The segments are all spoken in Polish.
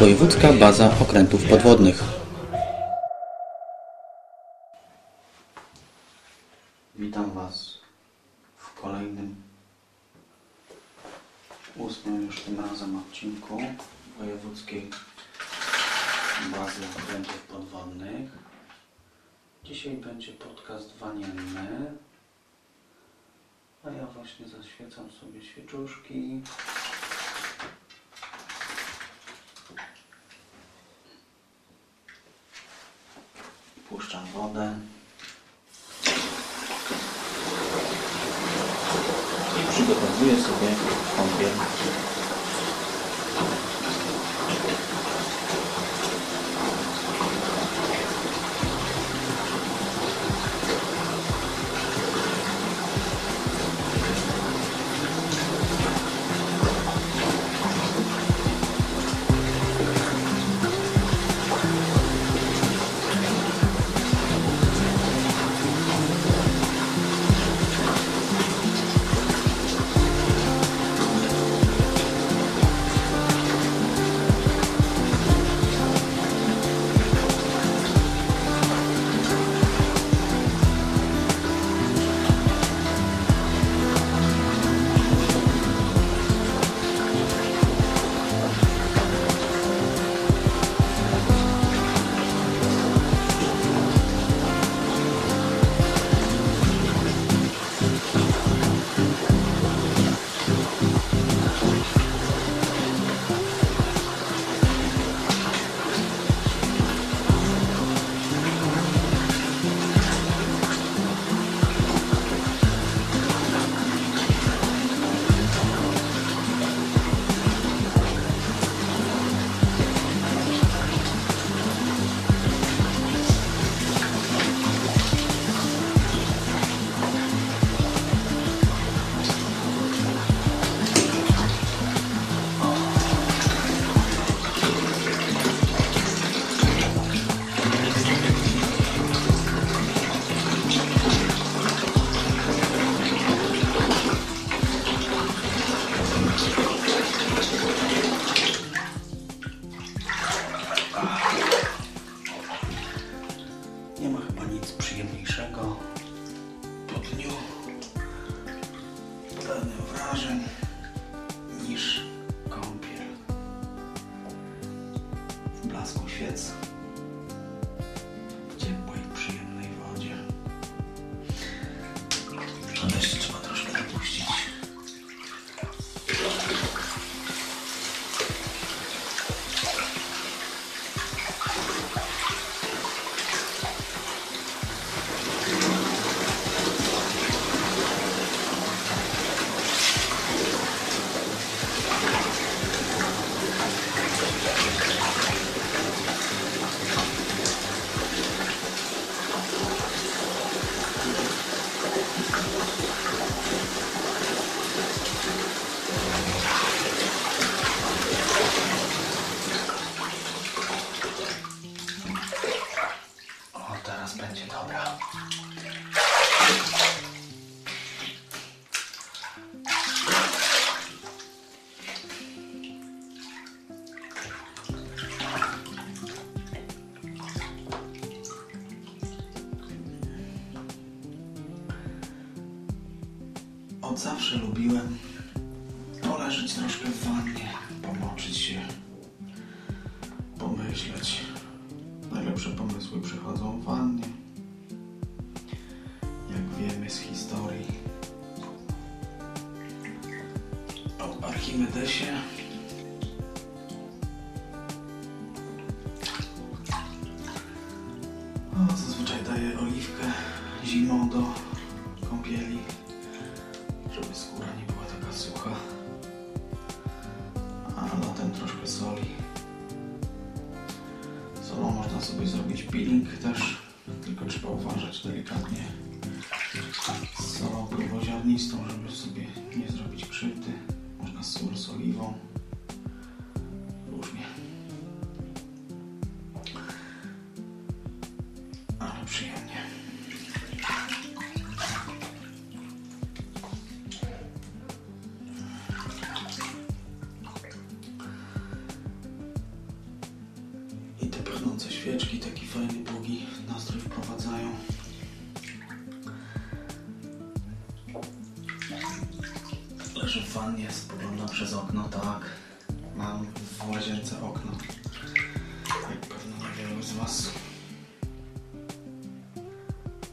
Wojewódzka Baza Okrętów Podwodnych. Witam Was w kolejnym, ósmym już tym razem odcinku Wojewódzkiej Bazy Okrętów Podwodnych. Dzisiaj będzie podcast wanienny, a ja właśnie zaświecam sobie świeczuszki. Puszczam wodę. I przygotowuję sobie kąpiel. Od zawsze lubiłem poleżeć troszkę w wannie, pomoczyć się, pomyśleć. Najlepsze pomysły przychodzą w wannie. Jak wiemy z historii o Archimedesie. Skóra nie była taka sucha. A latem troszkę soli. Solą można sobie zrobić peeling też, tylko trzeba uważać delikatnie z solą gruboziarnistą, żeby sobie nie zrobić krzywdy. Można sól z oliwą. Różnie. Leżę w wannie, spoglądam przez okno, tak. Mam w łazience okno. Jak pewno niewielu z Was.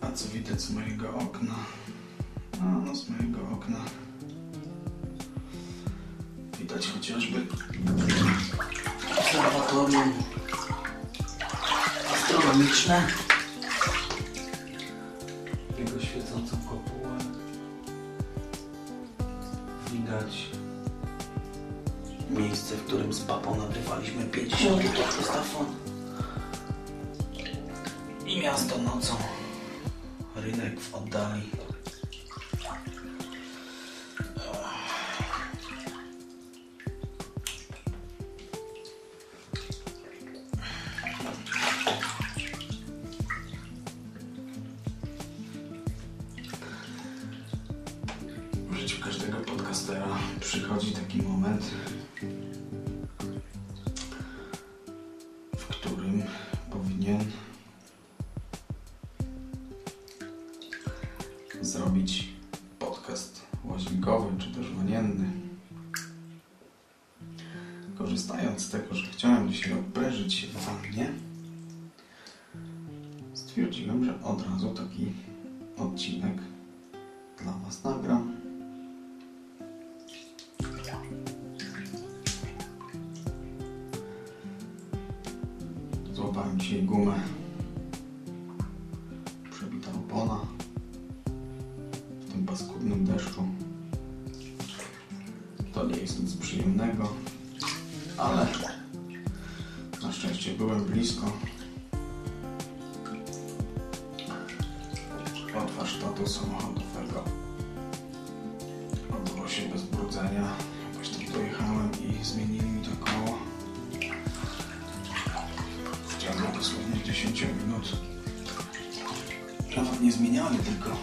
A co widać z mojego okna? A no z mojego okna widać chociażby obserwatorium astronomiczne. I miasto nocą. Rynek w oddali. Korzystając z tego, że chciałem dzisiaj obejrzeć się w wannie, stwierdziłem, że od razu taki odcinek dla Was nagram. Jakoś tam dojechałem i zmienili mi to koło. W dosłownie 10 minut. Nawet nie zmieniali, tylko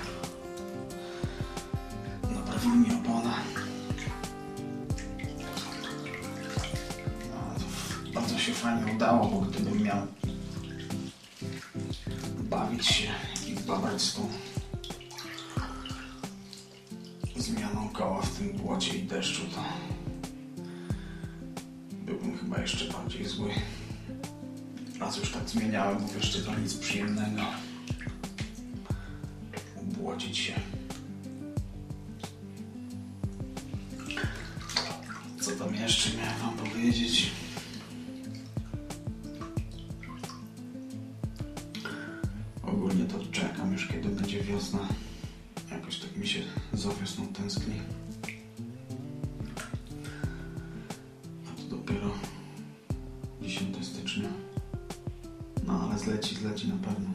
Raz już tak zmieniałem, mówię, jeszcze to nic przyjemnego. Ubłocić się. Co tam jeszcze miałem wam powiedzieć? Zleci, na pewno.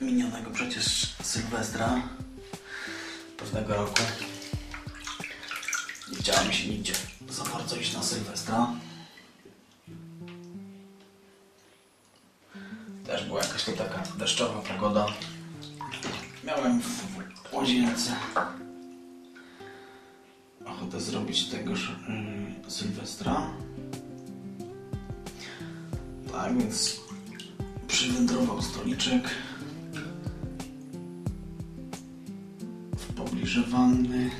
Minionego przecież Sylwestra pewnego roku. Nie chciałem się nigdzie za bardzo iść na Sylwestra. Też była jakaś to taka deszczowa pogoda. Miałem w łazience ochotę zrobić tegoż yy, Sylwestra. Tak więc przywędrował stoliczek ukrzyżowany,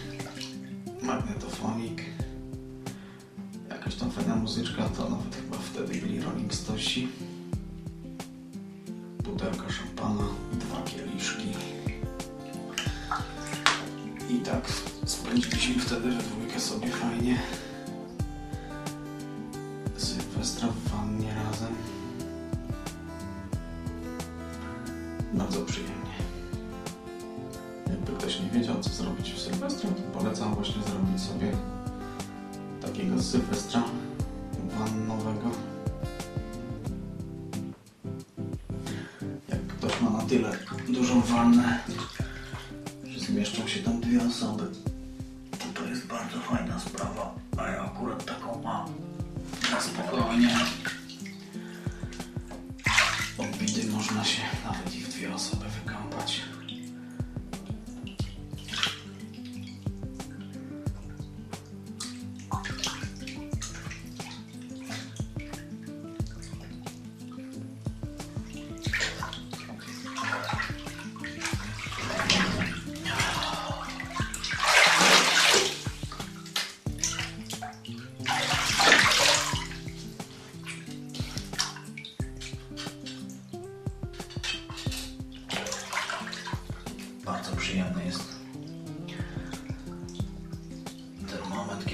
magnetofonik, jakaś tam fajna muzyczka, to nawet chyba wtedy byli Rolling Stosi, butelka szampana, dwa kieliszki. I tak spędziliśmy wtedy we dwójkę sobie fajnie. Sylwestra w wannie razem. Bardzo przyjemnie. Polecam właśnie zrobić sobie takiego Sylwestra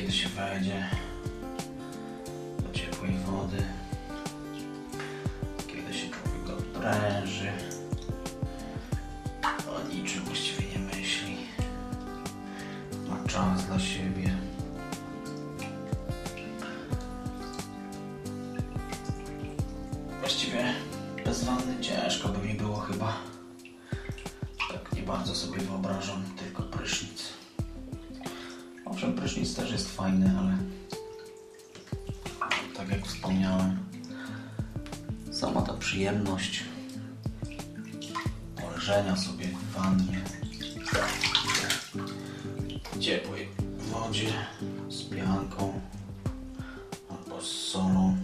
kiedy się wejdzie do ciepłej wody. grzenia sobie w wannie. W ciepłej wodzie z pianką albo z solą.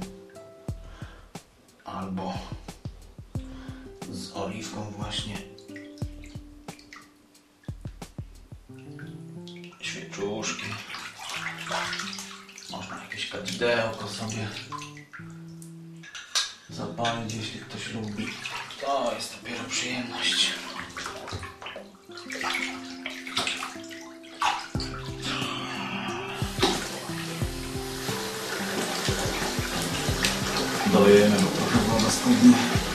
Itálie nebo trochu bylo na studni.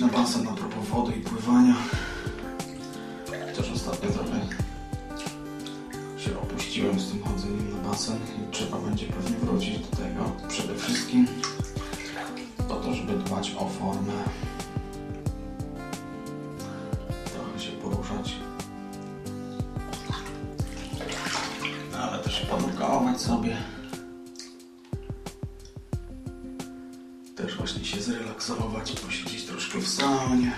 na basen na propos wody i pływania. czyli się zrelaksować, posiedzieć troszkę w saunie.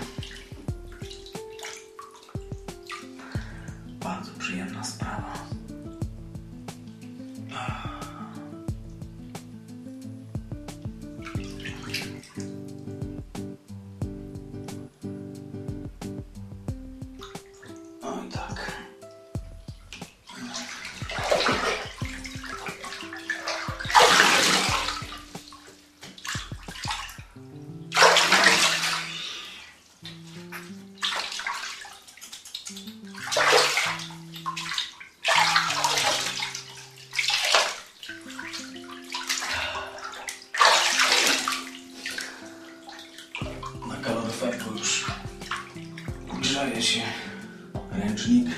bo już grzeje się ręcznik.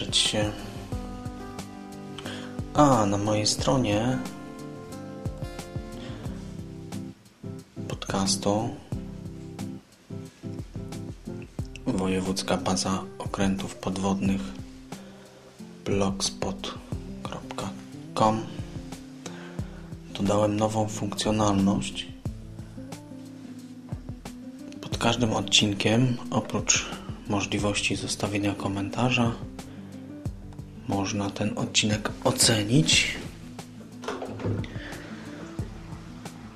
Wytrzeć się. A, na mojej stronie podcastu Wojewódzka Baza Okrętów Podwodnych blogspot.com dodałem nową funkcjonalność pod każdym odcinkiem oprócz możliwości zostawienia komentarza można ten odcinek ocenić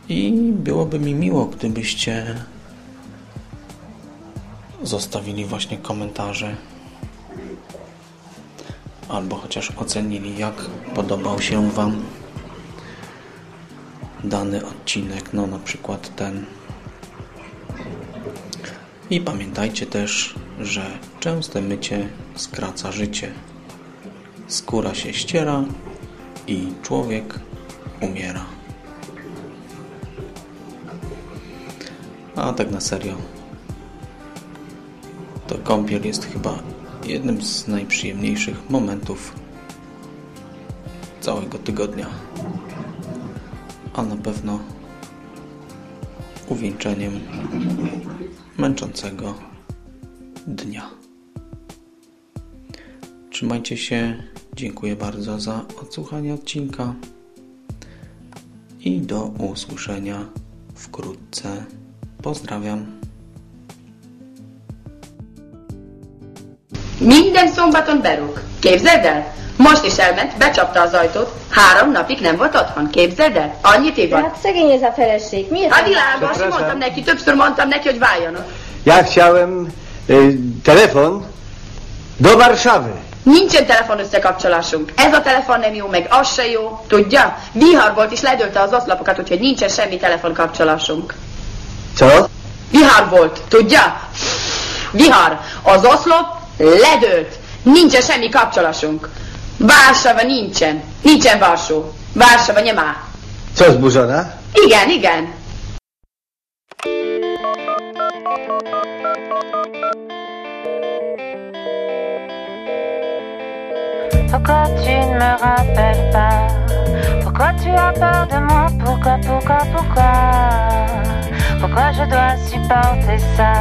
i byłoby mi miło, gdybyście zostawili właśnie komentarze albo chociaż ocenili, jak podobał się Wam dany odcinek, no na przykład ten. I pamiętajcie też, że częste mycie skraca życie. Skóra się ściera i człowiek umiera. A tak na serio, to kąpiel jest chyba jednym z najprzyjemniejszych momentów całego tygodnia. A na pewno uwieńczeniem męczącego dnia. Trzymajcie się. Dziękuję bardzo za odsłuchanie odcinka i do usłyszenia wkrótce. Pozdrawiam. Minden szombaton berúg. Képzeld el? Most is elment, becsapta az ajtót, három napig nem volt otthon. Képzeld el? Annyit ivott. hát szegény ez a feleség. Miért? A világos, mondtam neki, többször mondtam neki, hogy váljon. Ja chciałem y, telefon do Warszawy. Nincsen telefon összekapcsolásunk. Ez a telefon nem jó, meg az se jó. Tudja? Vihar volt és ledölte az oszlapokat, úgyhogy nincsen semmi telefonkapcsolásunk. Co? Vihar volt, tudja? Vihar. Az oszlop ledőlt. Nincsen semmi kapcsolásunk. Vársava nincsen. Nincsen Varsó. Vársava nie ma. Co zburzona? Igen, igen. Pourquoi tu ne me rappelles pas Pourquoi tu as peur de moi Pourquoi, pourquoi, pourquoi Pourquoi je dois supporter ça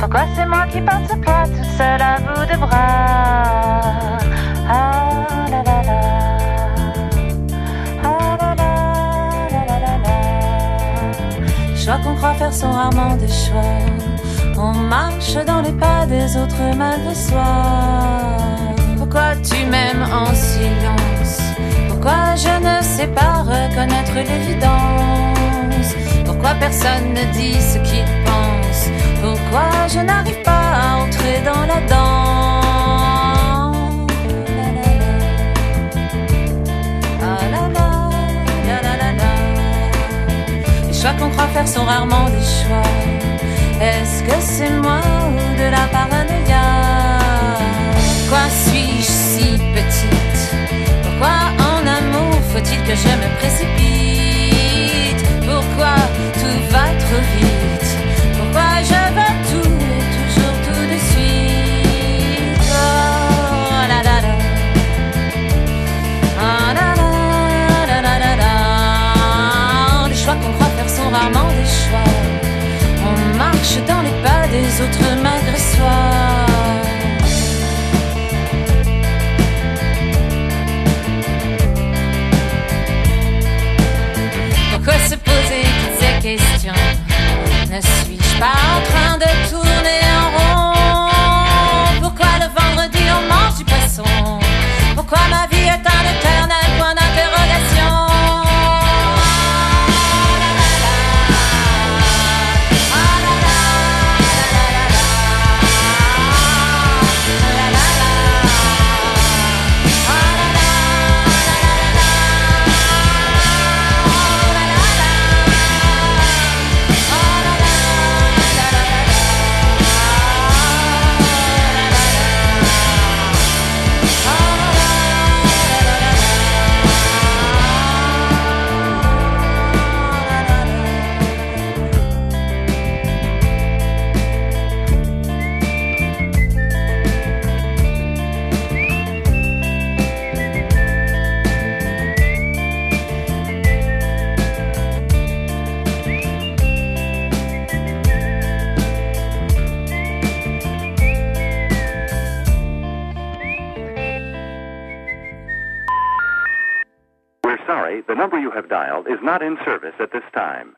Pourquoi c'est moi qui porte ce poids toute seule à bout de bras Ah la la la. Ah Je crois qu'on croit faire son rarement des choix. On marche dans les pas des autres malgré soi pourquoi tu m'aimes en silence Pourquoi je ne sais pas reconnaître l'évidence Pourquoi personne ne dit ce qu'il pense Pourquoi je n'arrive pas à entrer dans la danse qu'on croit faire sont rarement des choix. Est-ce que c'est moi ou de la paranoïa que je me précipite. Pourquoi tout va trop vite? Pourquoi je veux tout et toujours tout de suite? Oh la la la. Ah la la la la la Les choix qu'on croit faire sont rarement des choix. On marche dans les pas des autres malgré soi Ne suis-je pas en train de tourner dialed is not in service at this time.